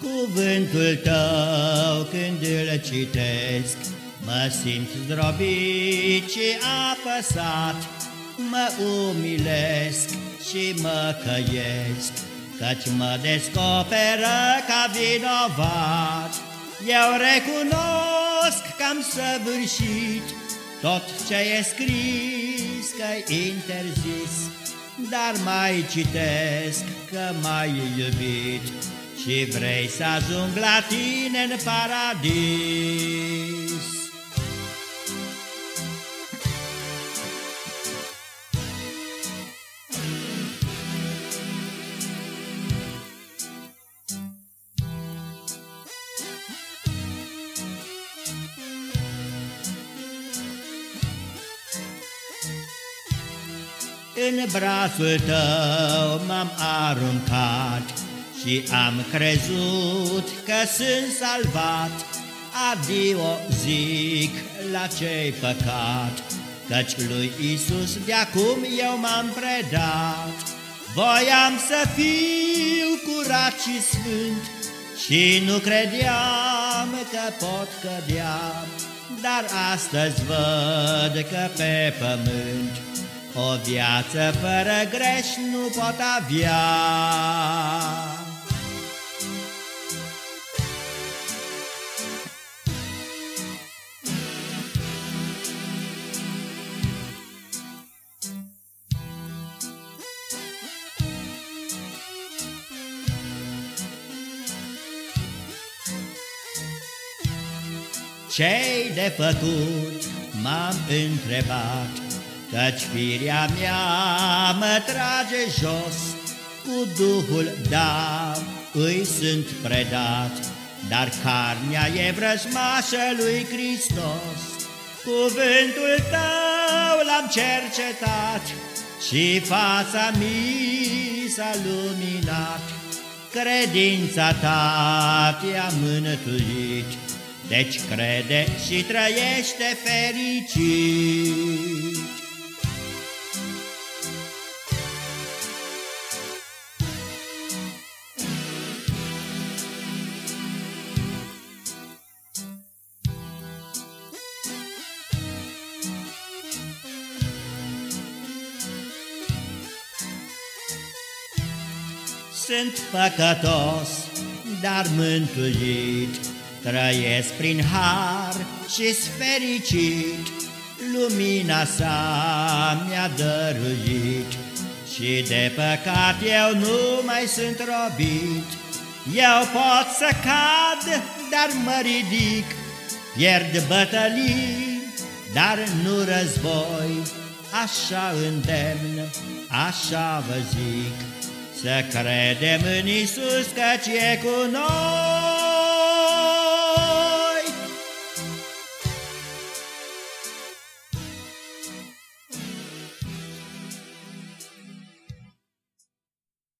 Cuvântul tău când îl citesc, Mă simt zdrobit și apăsat, Mă umilesc și mă căiesc, Căci mă descoperă ca vinovat. Eu recunosc că am săvârșit Tot ce e scris că interzis, Dar mai citesc că mai iubit și vrei să ajung la tine în paradis. În brațul tău m-am aruncat și am crezut că sunt salvat, adio zic la cei păcat, Căci lui Isus de acum eu m-am predat. Voiam să fiu curat și sfânt și nu credeam că pot cădea, Dar astăzi văd că pe pământ o viață fără greș nu pot avea. Ce-i de făcut? M-am întrebat, Căci firea mea mă trage jos, Cu Duhul, da, îi sunt predat, Dar carnea e vrăjmașă lui Hristos. Cuvântul tău l-am cercetat Și fața mi s-a luminat, Credința ta te-a mânătuit, deci crede și trăiește fericit. Sunt păcătos, dar mântuit, Trăiesc prin har și fericit, Lumina sa mi-a dăruit, Și de păcat eu nu mai sunt robit. Eu pot să cad, dar mă ridic, Pierd bătălii, dar nu război, Așa îndemn, așa vă zic, Să credem în Isus căci e cu noi.